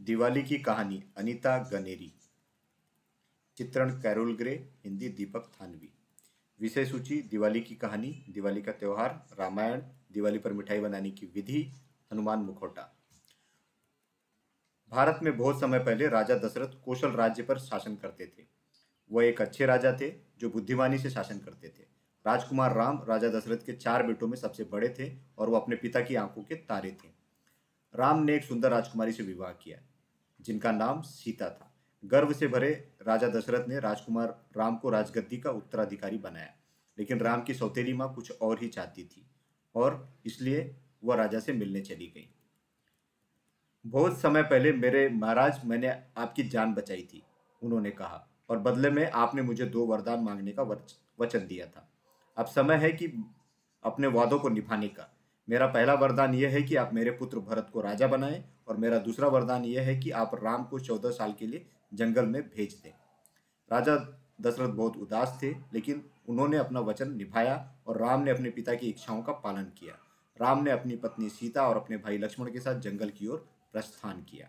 दिवाली की कहानी, अनीता गनेरी। चित्रण कैरोल ग्रे, हिंदी दीपक थानवी। विषय सूची, दिवाली की कहानी, दिवाली का त्यौहार, रामायण, दिवाली पर मिठाई बनाने की विधि, हनुमान मुखौटा। भारत में बहुत समय पहले राजा दशरथ कौशल राज्य पर शासन करते थे। वह एक अच्छे राजा थे, जो बुद्धिमानी से शासन करते थे। राजकुमार राम राजा दशरथ के चार बेटों में सबसे बड़े थे और वह अपने पिता की आँखों के तारे थे। राम ने एक सुंदर राजकुमारी से विवाह किया, जिनका नाम सीता था। गर्व से भरे राजा दशरथ ने राजकुमार राम को राजगद्दी का उत्तराधिकारी बनाया, लेकिन राम की सौतेली माँ कुछ और ही चाहती थी, और इसलिए वह राजा से मिलने चली गई। बहुत समय पहले मेरे महाराज, मैंने आपकी जान बचाई थी, उन्होंने कहा, और बदले में आपने मुझे दो वरदान मांगने का वचन दिया था। अब समय है कि अपने वादों को निभाने का। मेरा पहला वरदान यह है कि आप मेरे पुत्र भरत को राजा बनाएँ और मेरा दूसरा वरदान यह है कि आप राम को चौदह साल के लिए जंगल में भेज दें। राजा दशरथ बहुत उदास थे, लेकिन उन्होंने अपना वचन निभाया और राम ने अपने पिता की इच्छाओं का पालन किया। राम ने अपनी पत्नी सीता और अपने भाई लक्ष्मण के साथ जंगल की ओर प्रस्थान किया।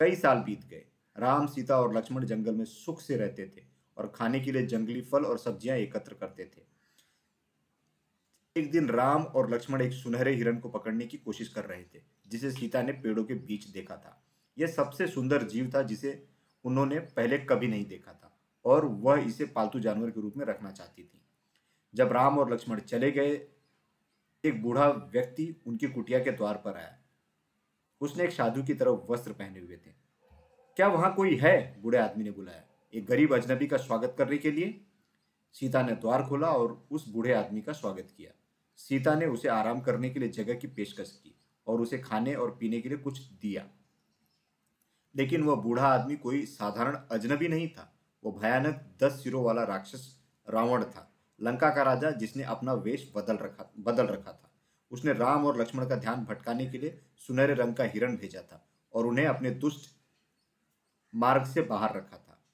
कई साल बीत गए। राम, सीता और लक्ष्मण जंगल में सुख से रहते थे और खाने के लिए जंगली फल और सब्ज़ियाँ एकत्र करते थे। एक दिन राम और लक्ष्मण एक सुनहरे हिरण को पकड़ने की कोशिश कर रहे थे, जिसे सीता ने पेड़ों के बीच देखा था। यह सबसे सुंदर जीव था जिसे उन्होंने पहले कभी नहीं देखा था, और वह इसे पालतू जानवर के रूप में रखना चाहती थी। जब राम और लक्ष्मण चले गए, एक बूढ़ा व्यक्ति उनकी कुटिया के द्वार पर आया। उसने एक साधु की तरफ़ वस्त्र पहने हुए थे। क्या वहाँ कोई है? बूढ़े आदमी ने बुलाया। एक गरीब अजनबी का स्वागत करने के लिए? सीता ने द्वार खोला और उस बूढ़े आदमी का स्वागत किया। सीता ने उसे आराम करने के लिए जगह की पेशकश की और उसे खाने और पीने के लिए कुछ दिया। लेकिन वह बूढ़ा आदमी कोई साधारण अजनबी नहीं था। वो भयानक दस सिरों वाला राक्षस रावण था, लंका का राजा जिसने अपना वेश बदल रखा बदल रखा था। उसने राम और लक्ष्मण का ध्यान भटकाने के लिए सुनहरे रंग का हिरण भेजा था और उन्हें अपने दुष्ट मार्ग से बाहर रखा था।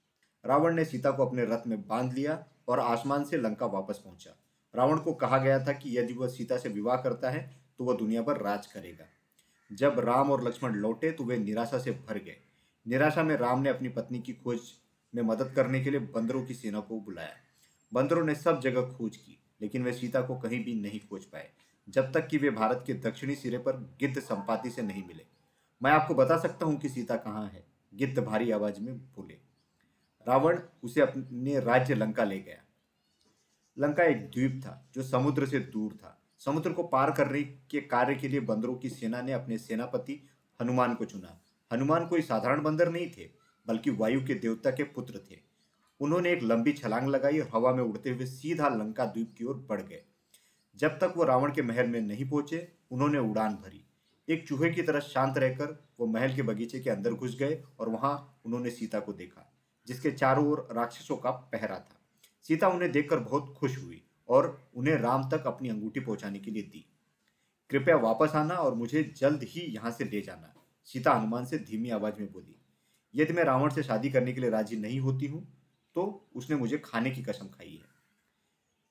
रावण ने सीता को अपने रथ में बाँध लिया और आसमान से लंका वापस पहुँचा। रावण को कहा गया था कि यदि वह सीता से विवाह करता है तो वह दुनिया पर राज करेगा। जब राम और लक्ष्मण लौटे तो वे निराशा से भर गए। निराशा में राम ने अपनी पत्नी की खोज में मदद करने के लिए बंदरों की सेना को बुलाया। बंदरों ने सब जगह खोज की, लेकिन वे सीता को कहीं भी नहीं खोज पाए, जब तक कि वे भारत के दक्षिणी सिरे पर गिद्ध संपाति से नहीं मिले। मैं आपको बता सकता हूँ कि सीता कहाँ है, गिद्ध भारी आवाज़ में बोले। रावण उसे अपने राज्य लंका ले गया। लंका एक द्वीप था, जो समुद्र से दूर था। समुद्र को पार करने के कार्य के लिए बंदरों की सेना ने अपने सेनापति हनुमान को चुना। हनुमान कोई साधारण बंदर नहीं थे, बल्कि वायु के देवता के पुत्र थे। उन्होंने एक लंबी छलांग लगाई और हवा में उड़ते हुए सीधा लंका द्वीप की ओर बढ़ गए। जब तक वो रावण के महल में नहीं पहुँचे, उन्होंने उड़ान भरी। एक चूहे की तरह शांत रहकर वो महल के बगीचे के अंदर घुस गए और वहाँ उन्होंने सीता को देखा, जिसके चारों ओर राक्षसों का पहरा था। सीता उन्हें देखकर बहुत खुश हुई और उन्हें राम तक अपनी अंगूठी पहुँचाने के लिए दी। कृपया वापस आना और मुझे जल्द ही यहाँ से ले जाना, सीता हनुमान से धीमी आवाज़ में बोली। यदि मैं रावण से शादी करने के लिए राज़ी नहीं होती हूँ तो उसने मुझे खाने की कसम खाई है।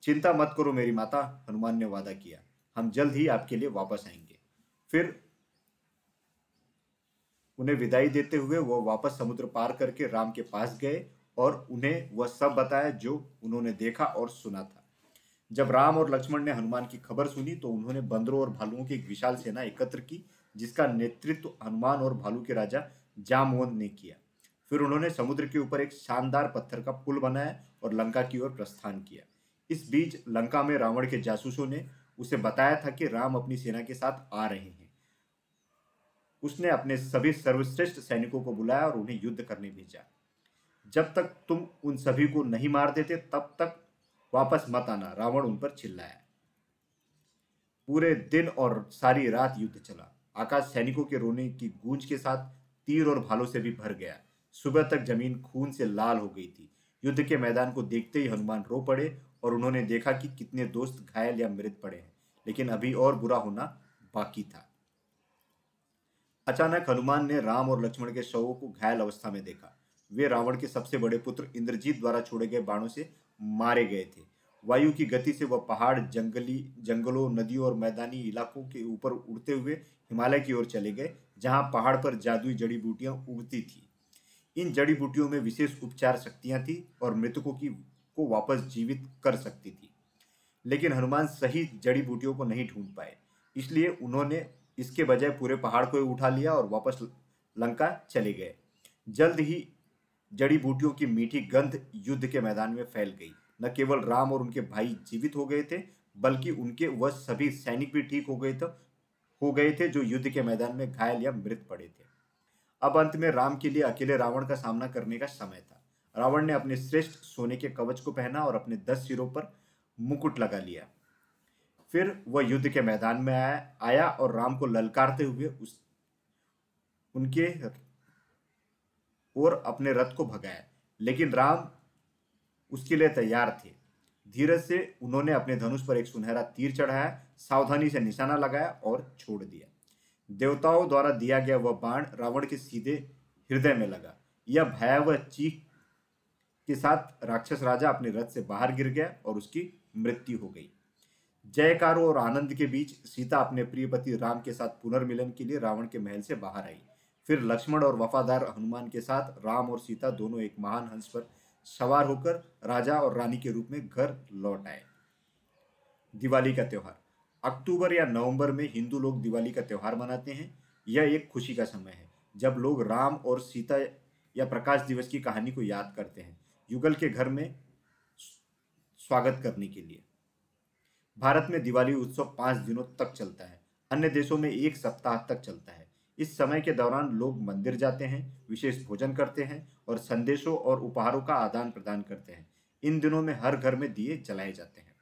चिंता मत करो मेरी माता, हनुमान ने वादा किया। हम जल्द ही आपके लिए वापस आएँगे। फिर उन्हें विदाई देते हुए वो वापस समुद्र पार करके राम के पास गए और उन्हें वह सब बताया जो उन्होंने देखा और सुना था। जब राम और लक्ष्मण ने हनुमान की खबर सुनी तो उन्होंने बंदरों और भालुओं की एक विशाल सेना एकत्र की, जिसका नेतृत्व हनुमान और भालू के राजा जामवंत ने किया। फिर उन्होंने समुद्र के ऊपर एक शानदार पत्थर का पुल बनाया और लंका की ओर प्रस्थान किया। इस बीच लंका में रावण के जासूसों ने उसे बताया था कि राम अपनी सेना के साथ आ रहे हैं। उसने अपने सभी सर्वश्रेष्ठ सैनिकों को बुलाया और उन्हें युद्ध करने भेजा। जब तक तुम उन सभी को नहीं मार देते, तब तक वापस मत आना। रावण उन पर चिल्लाया। पूरे दिन और सारी रात युद्ध चला। आकाश सैनिकों के रोने की गूंज के साथ तीर और भालों से भी भर गया। सुबह तक ज़मीन खून से लाल हो गई थी। युद्ध के मैदान को देखते ही हनुमान रो पड़े और उन्होंने देखा कि कितने दोस्त घायल या मृत पड़े हैं। लेकिन अभी और बुरा होना बाकी था। अचानक हनुमान ने राम और लक्ष्मण के शवों को घायल अवस्था में देखा। वे रावण के सबसे बड़े पुत्र इंद्रजीत द्वारा छोड़े गए बाणों से मारे गए थे। वायु की गति से वह पहाड़, जंगली, जंगलों, नदियों और मैदानी इलाकों के ऊपर उड़ते हुए हिमालय की ओर चले गए, जहाँ पहाड़ पर जादुई जड़ी बूटियाँ उगती थी। इन जड़ी बूटियों में विशेष उपचार शक्तियाँ थी और मृतकों की, को वापस जीवित कर सकती थी। लेकिन हनुमान सही जड़ी बूटियों को नहीं ढूंढ पाए, इसलिए उन्होंने इसके बजाय पूरे पहाड़ को उठा लिया और वापस लंका चले गए। जल्द ही जड़ी बूटियों की मीठी गंध युद्ध के मैदान में फैल गई। न केवल राम और उनके भाई जीवित हो गए थे, बल्कि उनके वह सभी सैनिक भी ठीक हो गए थे, हो गए थे जो युद्ध के मैदान में घायल या मृत पड़े थे। अब अंत में राम के लिए अकेले रावण का सामना करने का समय था। रावण ने अपने श्रेष्ठ सोने के कवच को पहना और अपने दस सिरों पर मुकुट लगा लिया। फिर वह युद्ध के मैदान में आया आया और राम को ललकारते हुए उस, उनके और अपने रथ को भगाया। लेकिन राम उसके लिए तैयार थे। धीरज से उन्होंने अपने धनुष पर एक सुनहरा तीर चढ़ाया, सावधानी से निशाना लगाया और छोड़ दिया। देवताओं द्वारा दिया गया वह बाण रावण के सीधे हृदय में लगा। यह भयावह चीख के साथ राक्षस राजा अपने रथ से बाहर गिर गया और उसकी मृत्यु हो गई। जयकारों और आनंद के बीच सीता अपने प्रिय पति राम के साथ पुनर्मिलन के लिए रावण के महल से बाहर आई। फिर लक्ष्मण और वफादार हनुमान के साथ राम और सीता दोनों एक महान हंस पर सवार होकर राजा और रानी के रूप में घर लौट आए। दिवाली का त्यौहार। अक्टूबर या नवंबर में हिंदू लोग दिवाली का त्यौहार मनाते हैं। यह एक खुशी का समय है, जब लोग राम और सीता या प्रकाश दिवस की कहानी को याद करते हैं, युगल के घर में स्वागत करने के लिए। भारत में दिवाली उत्सव पाँच दिनों तक चलता है, अन्य देशों में एक सप्ताह तक चलता है। इस समय के दौरान लोग मंदिर जाते हैं, विशेष भोजन करते हैं और संदेशों और उपहारों का आदान प्रदान करते हैं। इन दिनों में हर घर में दिए जलाए जाते हैं।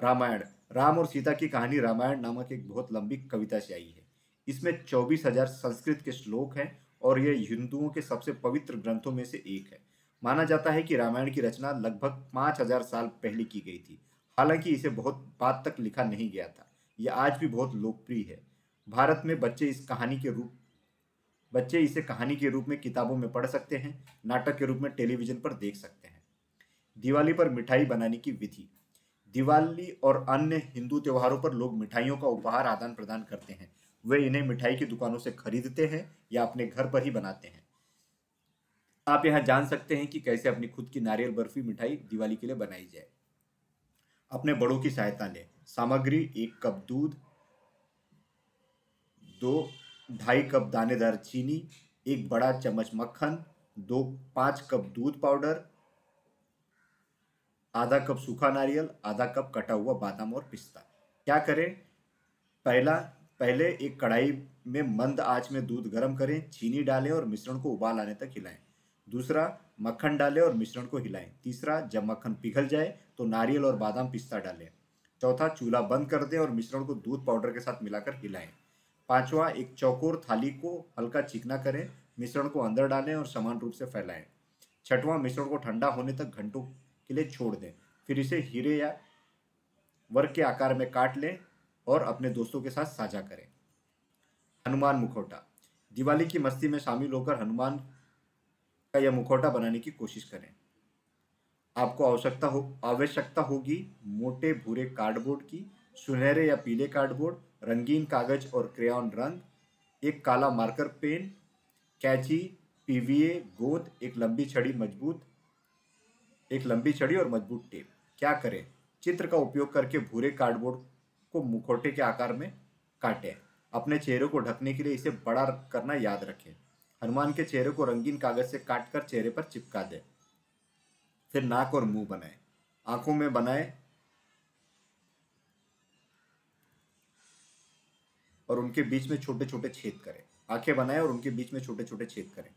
रामायण, राम और सीता की कहानी रामायण नामक एक बहुत लंबी कविता से आई है। इसमें चौबीस हज़ार संस्कृत के श्लोक हैं और यह हिंदुओं के सबसे पवित्र ग्रंथों में से एक है। माना जाता है कि रामायण की रचना लगभग पाँच हज़ार साल पहले की गई थी। हालाँकि इसे बहुत बाद तक लिखा नहीं गया था। यह आज भी बहुत लोकप्रिय है। भारत में बच्चे इस कहानी के रूप, बच्चे इसे कहानी के रूप में किताबों में पढ़ सकते हैं, नाटक के रूप में टेलीविज़न पर देख सकते हैं। दिवाली पर मिठाई बनाने की विधि। दिवाली और अन्य हिंदू त्योहारों पर लोग मिठाइयों का उपहार आदान प्रदान करते हैं। वे इन्हें मिठाई की दुकानों से खरीदते हैं या अपने घर पर ही बनाते हैं। आप यहाँ जान सकते हैं कि कैसे अपनी खुद की नारियल बर्फ़ी मिठाई दिवाली के लिए बनाई जाए। अपने बड़ों की सहायता लें। सामग्री, एक कप दूध दो, ढाई कप दानेदार चीनी, एक बड़ा चम्मच मक्खन, दो, पाँच कप दूध पाउडर, आधा कप सूखा नारियल, आधा कप कटा हुआ बादाम और पिस्ता। क्या करें? पहला, पहले एक कढ़ाई में मंद आँच में दूध गर्म करें, चीनी डालें और मिश्रण को उबाल आने तक हिलाएँ। दूसरा, मक्खन डालें और मिश्रण को हिलाएँ। तीसरा, जब मक्खन पिघल जाए तो नारियल और बादाम पिस्ता डालें। चौथा, चूल्हा बंद कर दें और मिश्रण को दूध पाउडर के साथ मिलाकर हिलाएँ। पांचवा, एक चौकोर थाली को हल्का चिकना करें, मिश्रण को अंदर डालें और समान रूप से फैलाएँ। छठवां, मिश्रण को ठंडा होने तक घंटों के लिए छोड़ दें। फिर इसे हीरे या वर्ग के आकार में काट लें और अपने दोस्तों के साथ साझा करें। हनुमान मुखौटा। दिवाली की मस्ती में शामिल होकर हनुमान का यह मुखौटा बनाने की कोशिश करें। आपको आवश्यकता हो, आवश्यकता होगी मोटे भूरे कार्डबोर्ड की सुनहरे या पीले कार्डबोर्ड रंगीन कागज़ और क्रेयॉन रंग, एक काला मार्कर पेन कैची पीवीए गोंद एक लंबी छड़ी मज़बूत, एक लंबी छड़ी और मज़बूत टेप क्या करें? चित्र का उपयोग करके भूरे कार्डबोर्ड को मुखौटे के आकार में काटें। अपने चेहरे को ढकने के लिए इसे बड़ा करना याद रखें। हनुमान के चेहरे को रंगीन कागज़ से काटकर चेहरे पर चिपका दें। फिर नाक और मुँह बनाएँ। आँखों में बनाएँ और उनके बीच में छोटे छोटे छेद करें। आँखें बनाए और उनके बीच में छोटे छोटे छेद करें।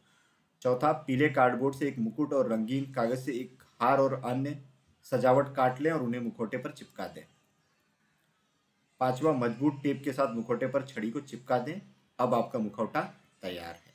चौथा, पीले कार्डबोर्ड से एक मुकुट और रंगीन कागज़ से एक हार और अन्य सजावट काट लें और उन्हें मुखौटे पर चिपका दें। पांचवा, मज़बूत टेप के साथ मुखौटे पर छड़ी को चिपका दें। अब आपका मुखौटा तैयार है।